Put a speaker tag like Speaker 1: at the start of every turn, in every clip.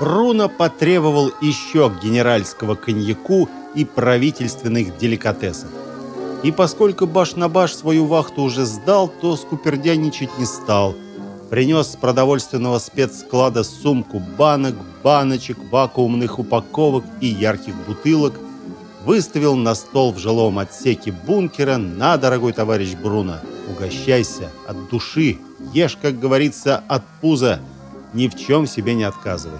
Speaker 1: Бруно потребовал еще генеральского коньяку и правительственных деликатесов. И поскольку баш на баш свою вахту уже сдал, то скупердяничать не стал. Принес с продовольственного спецсклада сумку банок, баночек, вакуумных упаковок и ярких бутылок, выставил на стол в жилом отсеке бункера на, дорогой товарищ Бруно, угощайся от души, ешь, как говорится, от пуза, ни в чем себе не отказывай.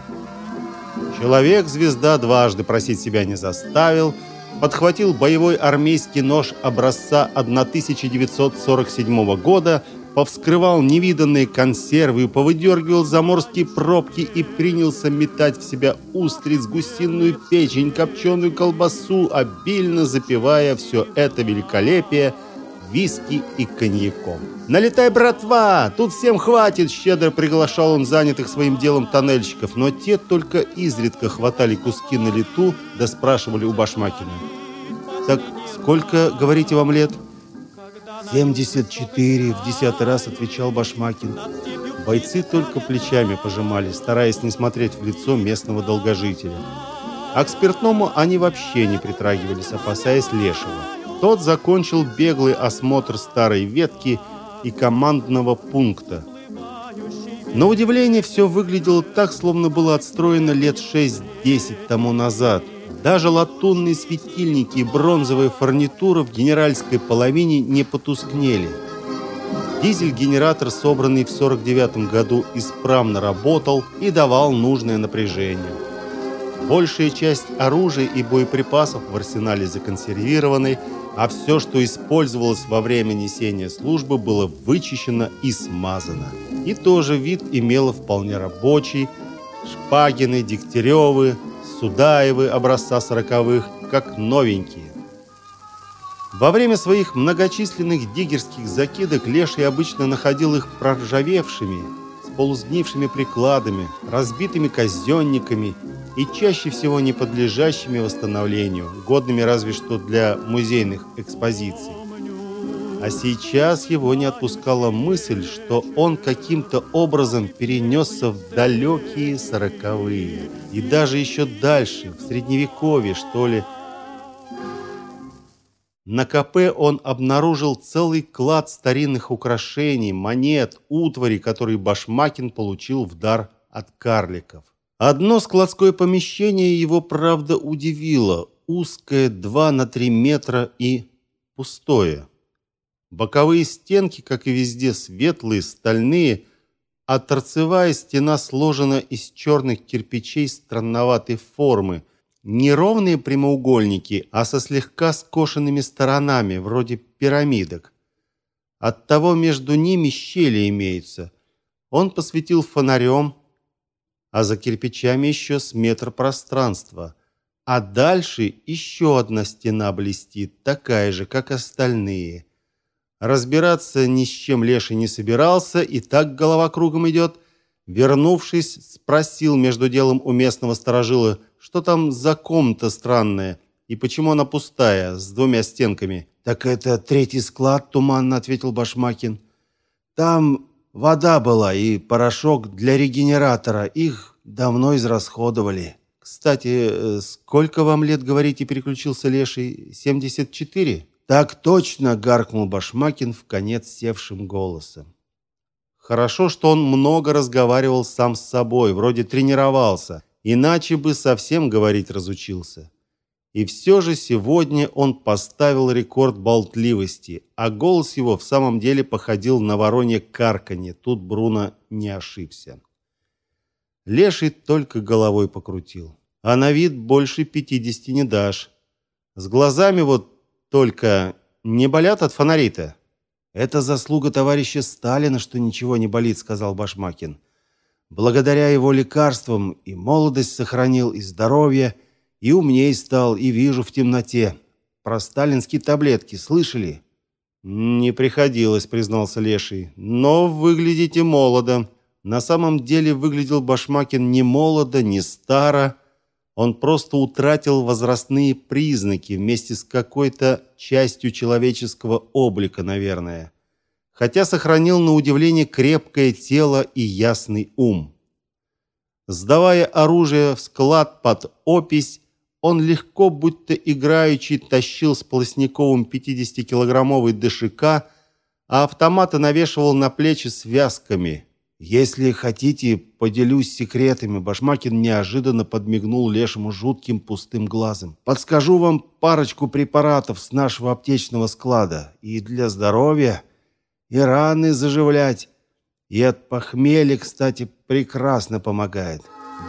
Speaker 1: Человек-звезда дважды просить себя не заставил, подхватил боевой армейский нож образца 1947 года, повскрывал невиданные консервы, повыдергивал заморские пробки и принялся метать в себя устриц, гусиную печень, копченую колбасу, обильно запивая все это великолепие – виски и коньяком. «Налетай, братва! Тут всем хватит!» Щедро приглашал он занятых своим делом тоннельщиков, но те только изредка хватали куски на лету, да спрашивали у Башмакина. «Так сколько, говорите, вам лет?» «74», — в десятый раз отвечал Башмакин. Бойцы только плечами пожимали, стараясь не смотреть в лицо местного долгожителя. А к спиртному они вообще не притрагивались, опасаясь лешего. Тот закончил беглый осмотр старой ветки и командного пункта. На удивление все выглядело так, словно было отстроено лет 6-10 тому назад. Даже латунные светильники и бронзовая фурнитура в генеральской половине не потускнели. Дизель-генератор, собранный в 49 году, исправно работал и давал нужное напряжение. Большая часть оружия и боеприпасов в арсенале законсервированы, а все, что использовалось во время несения службы, было вычищено и смазано. И тоже вид имело вполне рабочий. Шпагины, Дегтяревы, Судаевы образца сороковых, как новенькие. Во время своих многочисленных диггерских закидок Леший обычно находил их проржавевшими, с полусгнившими прикладами, разбитыми казенниками и чаще всего не подлежащими восстановлению, годными разве что для музейных экспозиций. А сейчас его не отпускала мысль, что он каким-то образом перенесся в далекие сороковые. И даже еще дальше, в Средневековье, что ли. На КП он обнаружил целый клад старинных украшений, монет, утвари, которые Башмакин получил в дар от карликов. Одно складское помещение его, правда, удивило. Узкое 2 на 3 метра и пустое. Боковые стенки, как и везде, светлые, стальные, а торцевая стена сложена из черных кирпичей странноватой формы. Не ровные прямоугольники, а со слегка скошенными сторонами, вроде пирамидок. Оттого между ними щели имеются. Он посветил фонарем, а за кирпичами еще с метр пространства. А дальше еще одна стена блестит, такая же, как остальные. Разбираться ни с чем Леший не собирался, и так голова кругом идет. Вернувшись, спросил между делом у местного сторожила, что там за комната странная и почему она пустая, с двумя стенками. «Так это третий склад», — туманно ответил Башмакин. «Там Вода была и порошок для регенератора. Их давно израсходовали. Кстати, э, сколько вам лет, говорите, переключился Леший? 74? Так точно, гаркнул Башмакин в конец севшим голосом. Хорошо, что он много разговаривал сам с собой, вроде тренировался, иначе бы совсем говорить разучился. И все же сегодня он поставил рекорд болтливости, а голос его в самом деле походил на воронье карканье. Тут Бруно не ошибся. Леший только головой покрутил. А на вид больше пятидесяти не дашь. С глазами вот только не болят от фонарей-то. Это заслуга товарища Сталина, что ничего не болит, сказал Башмакин. Благодаря его лекарствам и молодость сохранил, и здоровье – и умней стал, и вижу в темноте. Про сталинские таблетки слышали? Не приходилось, признался Леший. Но выглядите молодо. На самом деле выглядел Башмакин не молодо, не старо. Он просто утратил возрастные признаки вместе с какой-то частью человеческого облика, наверное. Хотя сохранил на удивление крепкое тело и ясный ум. Сдавая оружие в склад под опись, он легко, будто играючи, тащил с Полосниковым 50-килограммовый ДШК, а автоматы навешивал на плечи связками. «Если хотите, поделюсь секретами», — Башмакин неожиданно подмигнул Лешему жутким пустым глазом. «Подскажу вам парочку препаратов с нашего аптечного склада. И для здоровья, и раны заживлять. И от похмелья, кстати, прекрасно помогает».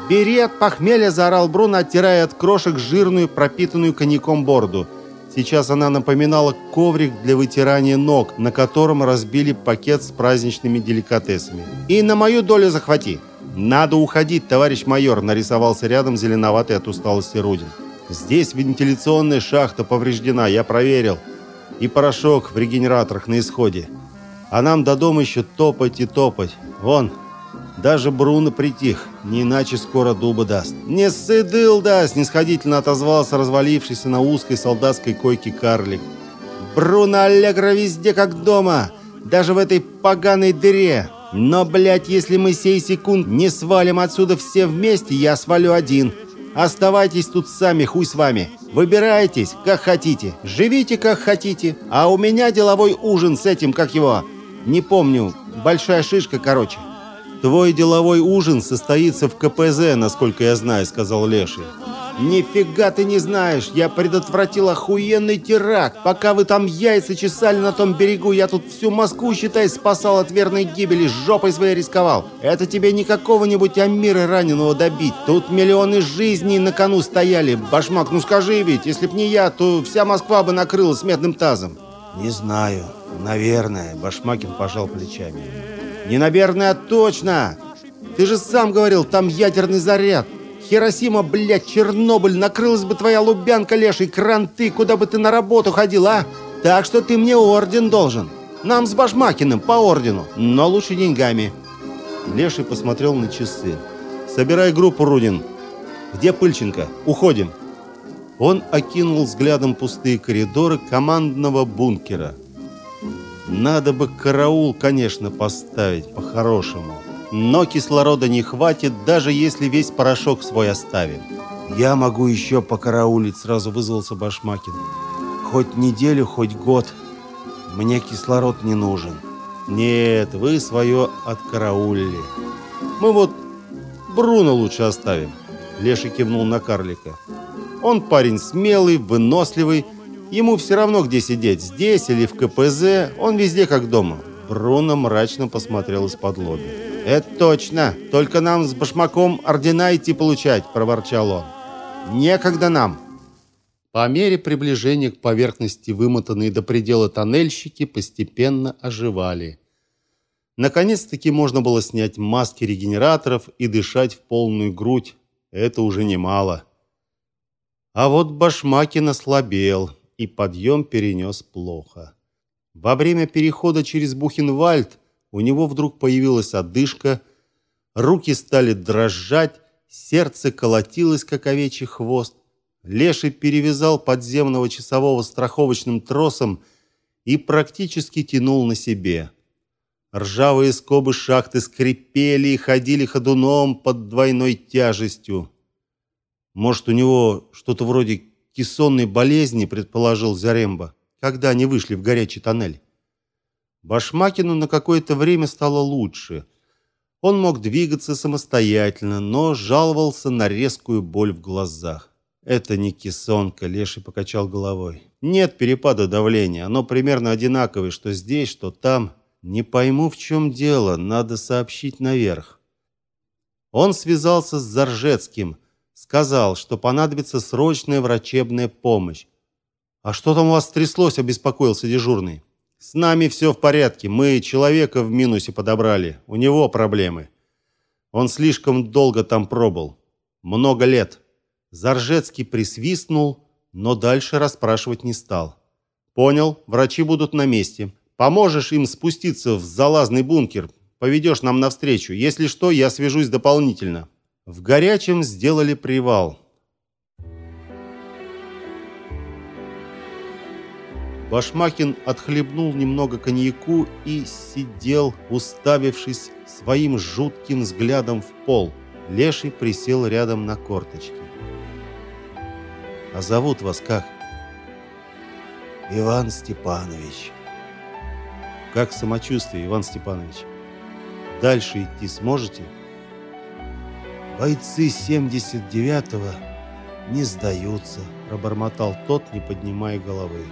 Speaker 2: «Бери от похмелья!» – заорал Брун, оттирая от крошек жирную, пропитанную коньяком борду. Сейчас она напоминала коврик для вытирания ног, на котором разбили пакет с праздничными деликатесами. «И на мою долю захвати!» «Надо уходить, товарищ майор!» – нарисовался рядом зеленоватый от усталости Рудин. «Здесь вентиляционная шахта повреждена, я проверил. И порошок в регенераторах на исходе. А нам до дома еще топать и топать. Вон, даже Бруно притих, не иначе скоро дуба даст. «Не сыдыл, да!» – снисходительно отозвался развалившийся на узкой солдатской койке карлик. «Бруно Аллегро везде как дома, даже в этой поганой дыре. Но, блядь, если мы сей секунд не свалим отсюда все вместе, я свалю один. Оставайтесь тут сами, хуй с вами. Выбирайтесь, как хотите, живите, как хотите. А у меня деловой ужин с этим, как его, не помню, большая шишка, короче».
Speaker 1: «Твой деловой ужин состоится в КПЗ, насколько я знаю», — сказал Леший.
Speaker 2: «Нифига ты не знаешь! Я предотвратил охуенный теракт! Пока вы там яйца чесали на том берегу, я тут всю Москву, считай, спасал от верной гибели, жопой своей рисковал! Это тебе не какого-нибудь Амира раненого добить! Тут миллионы жизней на кону стояли! Башмак, ну скажи ведь, если б не я, то вся Москва бы накрылась медным тазом!»
Speaker 1: «Не знаю. Наверное», — Башмакин пожал плечами.
Speaker 2: Не наверное, точно. Ты же сам говорил, там ядерный заряд. Хиросима, блядь, Чернобыль, накрылась бы твоя Лубянка, леший, кранты, куда бы ты на работу ходил, а? Так что ты мне орден должен. Нам с Башмакиным по ордену, но лучше деньгами.
Speaker 1: Леший посмотрел на часы. «Собирай группу, Рудин. Где Пыльченко? Уходим». Он окинул взглядом пустые коридоры командного бункера. Надо бы караул, конечно, поставить по-хорошему. Но кислорода не хватит, даже если весь порошок свой оставим.
Speaker 2: Я могу еще покараулить, сразу вызвался Башмакин. Хоть неделю, хоть год. Мне кислород не нужен.
Speaker 1: Нет, вы свое откараулили. Мы вот Бруно лучше оставим. Леша кивнул на карлика. Он парень смелый, выносливый, Ему все равно, где сидеть, здесь или в КПЗ, он везде как дома. Бруно мрачно посмотрел из-под лоби.
Speaker 2: «Это точно! Только нам с башмаком ордена идти получать!» – проворчал он. «Некогда нам!»
Speaker 1: По мере приближения к поверхности вымотанные до предела тоннельщики постепенно оживали. Наконец-таки можно было снять маски регенераторов и дышать в полную грудь. Это уже немало. А вот Башмакин ослабел и подъем перенес плохо. Во время перехода через Бухенвальд у него вдруг появилась одышка, руки стали дрожать, сердце колотилось, как овечий хвост. Леший перевязал подземного часового страховочным тросом и практически тянул на себе. Ржавые скобы шахты скрипели и ходили ходуном под двойной тяжестью. Может, у него что-то вроде кессонной болезни, предположил Заремба, когда они вышли в горячий тоннель. Башмакину на какое-то время стало лучше. Он мог двигаться самостоятельно, но жаловался на резкую боль в глазах. Это не кессонка, Леший покачал головой. Нет перепада давления, оно примерно одинаковое, что здесь, что там. Не пойму, в чем дело, надо сообщить наверх. Он связался с Заржецким, Сказал, что понадобится срочная врачебная помощь. А что там у вас стряслось, обеспокоился дежурный. С нами все в порядке. Мы человека в минусе подобрали. У него проблемы. Он слишком долго там пробыл. Много лет. Заржецкий присвистнул, но дальше расспрашивать не стал. Понял, врачи будут на месте. Поможешь им спуститься в залазный бункер. Поведешь нам навстречу. Если что, я свяжусь дополнительно. В горячем сделали привал. Башмакин отхлебнул немного коньяку и сидел, уставившись своим жутким взглядом в пол. Леший присел рядом на корточки. «А зовут вас как?»
Speaker 2: «Иван Степанович».
Speaker 1: «Как самочувствие, Иван Степанович? Дальше идти сможете?»
Speaker 2: «Бойцы 79-го не сдаются», — пробормотал тот, не поднимая головы.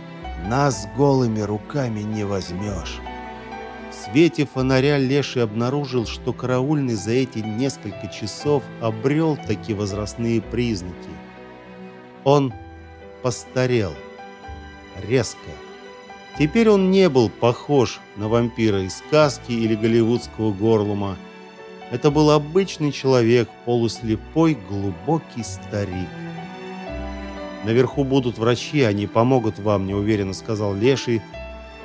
Speaker 2: «Нас голыми руками не возьмешь».
Speaker 1: В свете фонаря Леший обнаружил, что караульный за эти несколько часов обрел такие возрастные признаки. Он постарел. Резко. Теперь он не был похож на вампира из сказки или голливудского горлума. Это был обычный человек, полуслепой, глубокий старик. «Наверху будут врачи, они помогут вам», – неуверенно сказал Леший, –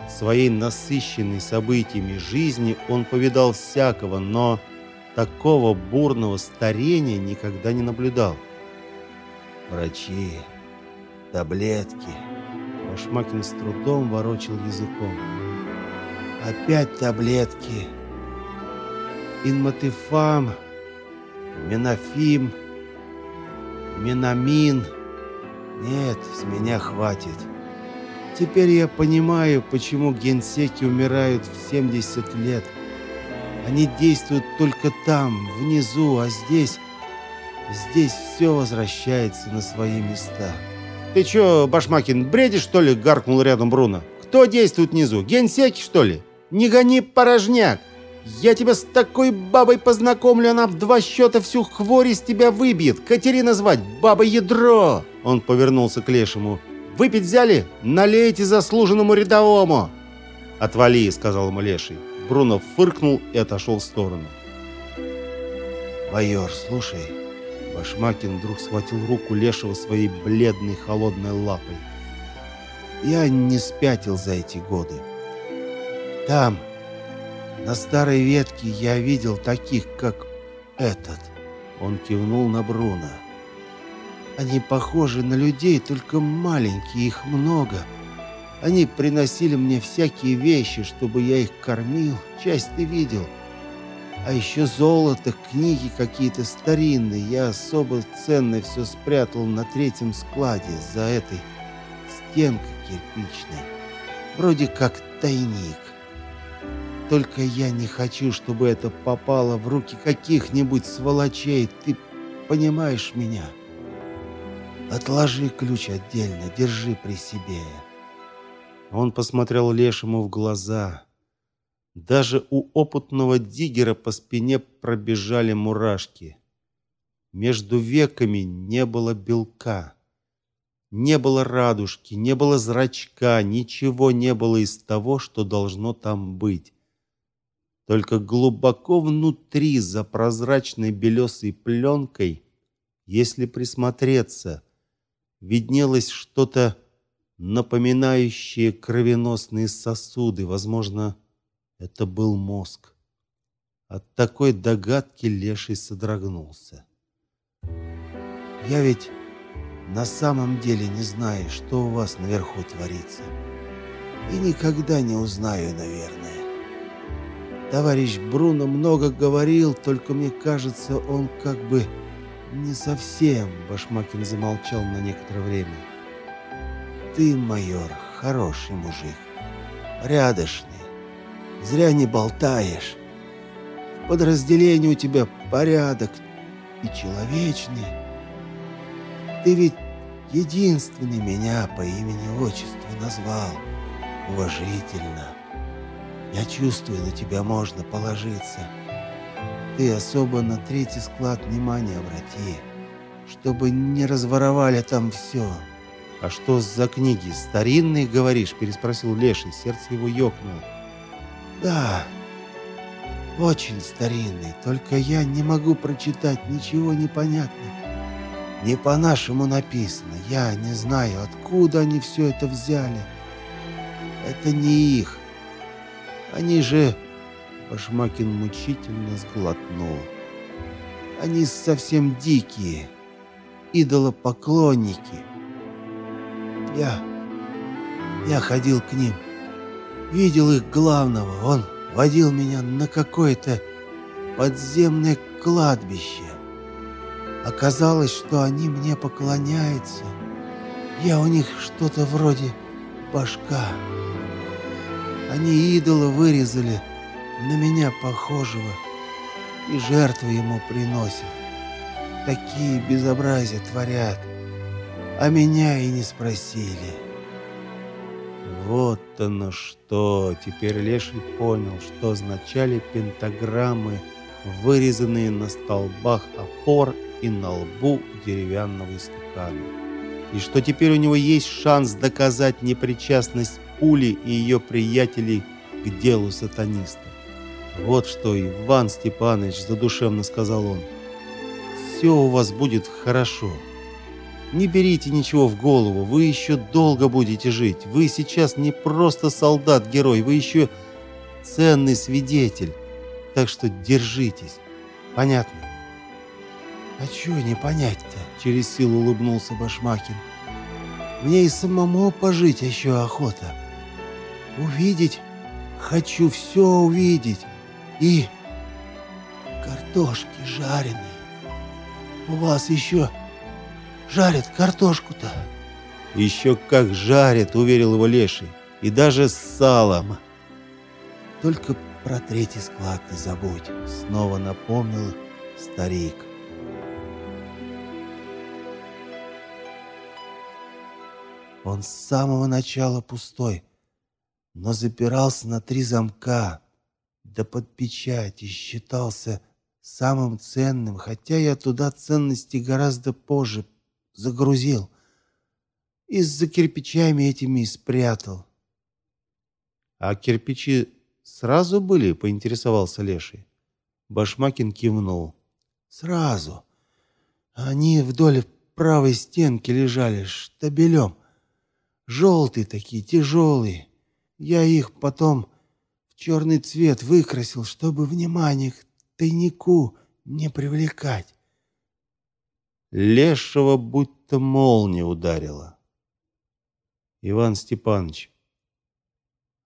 Speaker 1: своей насыщенной событиями жизни он повидал всякого, но такого бурного старения никогда не наблюдал.
Speaker 2: Врачи, таблетки.
Speaker 1: Башмакин с трудом ворочил языком.
Speaker 2: Опять таблетки. Инматифам, Менафим, Менамин. Нет, с меня хватит. Теперь я понимаю, почему генсеки умирают в 70 лет. Они действуют только там, внизу, а здесь... Здесь все возвращается на свои места.
Speaker 1: «Ты чё, Башмакин, бредишь, что ли?» — гаркнул рядом Бруно. «Кто действует внизу? Генсеки, что ли? Не гони порожняк! Я тебя с такой бабой познакомлю, она в два счета всю хворь из тебя выбьет! Катерина звать, баба ядро!» Он повернулся к Лешему. Выпить взяли? Налейте заслуженному рядовому!» «Отвали!» — сказал ему Леший. Бруно фыркнул и отошел в сторону.
Speaker 2: «Майор, слушай!»
Speaker 1: Башмакин вдруг схватил руку Лешего своей бледной холодной лапой.
Speaker 2: «Я не спятил за эти годы. Там, на старой ветке, я видел таких, как этот». Он кивнул на Бруно. Они похожи на людей, только маленькие, их много. Они приносили мне всякие вещи, чтобы я их кормил. Часть ты видел. А еще золото, книги какие-то старинные. Я особо ценное все спрятал на третьем складе за этой стенкой кирпичной. Вроде как тайник. Только я не хочу, чтобы это попало в руки каких-нибудь сволочей. Ты понимаешь меня?» Отложи ключ отдельно, держи при себе.
Speaker 1: Он посмотрел Лешему в глаза. Даже у опытного диггера по спине пробежали мурашки. Между веками не было белка. Не было радужки, не было зрачка, ничего не было из того, что должно там быть. Только глубоко внутри, за прозрачной белесой пленкой, если присмотреться, виднелось что-то напоминающее кровеносные сосуды. Возможно, это был мозг. От такой догадки Леший содрогнулся.
Speaker 2: «Я ведь на самом деле не знаю, что у вас наверху творится. И никогда не узнаю, наверное. Товарищ Бруно много говорил, только мне кажется, он как бы «Не совсем», — Башмакин замолчал на некоторое время. «Ты, майор, хороший мужик, рядышный, зря не болтаешь. В подразделении у тебя порядок и человечный. Ты ведь единственный меня по имени-отчеству назвал, уважительно. Я чувствую, на тебя можно положиться». Ты особо на третий склад внимания обрати, чтобы не разворовали там все.
Speaker 1: А что за книги? Старинные, говоришь? переспросил Леший, сердце его ёкнуло.
Speaker 2: Да. Очень старинные, только я не могу прочитать, ничего не. Не по-нашему написано. Я не знаю, откуда они все это взяли. Это не их. Они же Башмакин мучительно сглотнул. Они совсем дикие, идолопоклонники. Я... я ходил к ним, видел их главного. Он водил меня на какое-то подземное кладбище.
Speaker 3: Оказалось, что они мне поклоняются. Я у них что-то вроде башка. Они идола вырезали, на меня похожего, и жертвы ему приносят. Такие безобразия творят, а меня и не спросили.
Speaker 1: Вот оно что! Теперь Леший понял, что означали пентаграммы, вырезанные на столбах опор и на лбу деревянного истукана. И что теперь у него есть шанс доказать непричастность пули и ее приятелей к делу сатаниста. Вот что, Иван Степанович, задушевно сказал он. Все у вас будет хорошо. Не берите ничего в голову, вы еще долго будете жить. Вы сейчас не просто солдат-герой, вы еще ценный свидетель. Так что держитесь. Понятно?
Speaker 3: А чего не понять-то? Через силу улыбнулся Башмакин. Мне и самому пожить еще охота. Увидеть, хочу все увидеть. И картошки жареные. У вас еще жарят картошку-то?»
Speaker 1: «Еще как жарят», — уверил его Леший. «И даже с салом».
Speaker 3: «Только про третий склад не забудь», — снова напомнил старик. Он с самого начала пустой, но запирался на три замка, да под печать и считался самым ценным, хотя я туда ценности гораздо позже загрузил. И за кирпичами этими и спрятал.
Speaker 1: А кирпичи сразу были, поинтересовался Леший. Башмакин кивнул.
Speaker 3: Сразу. Они вдоль правой стенки лежали штабелем. Желтые такие, тяжелые. Я их потом в черный цвет выкрасил, чтобы внимание к тайнику не привлекать.
Speaker 1: Лешего будто молния ударила. Иван Степанович,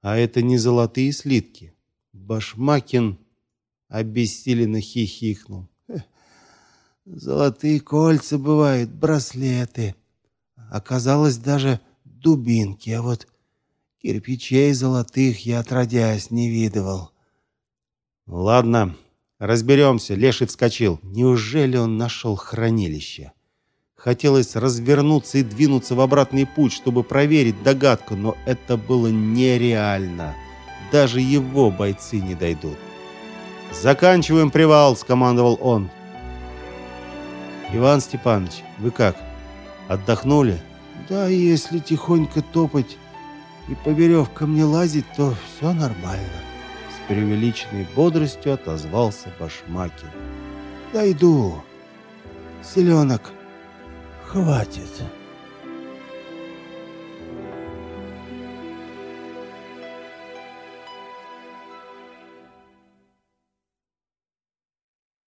Speaker 1: а это не золотые слитки? Башмакин обессиленно хихикнул.
Speaker 3: Золотые кольца бывают, браслеты. Оказалось даже дубинки, а вот кирпичей золотых я отродясь не видывал.
Speaker 1: Ладно, Разберемся, Леший вскочил. Неужели он нашел хранилище? Хотелось развернуться и двинуться в обратный путь, чтобы проверить догадку, но это было нереально. Даже его бойцы не дойдут. «Заканчиваем привал», — скомандовал он. «Иван Степанович, вы как? Отдохнули?»
Speaker 3: «Да, если тихонько топать и по веревкам не лазить, то все нормально»
Speaker 1: преувеличенной бодростью отозвался Башмакин.
Speaker 3: «Дойду. Селенок хватит».